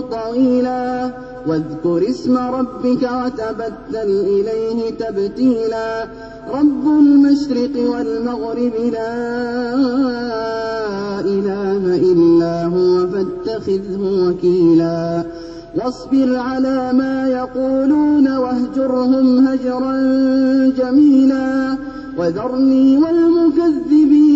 طويلا. واذكر اسم ربك وتبتل إليه تبتيلا. رب المشرق والمغرب لا إله إلا هو فاتخذه وكيلا. واصبر على ما يقولون واهجرهم هجرا جميلا. وذرني والمكذبين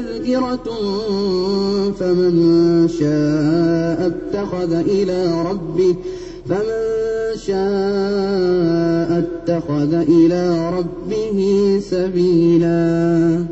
تذكرة فمن شاء اتخذ إلى ربه فمن شاء اتخذ إلى ربه سبيلا.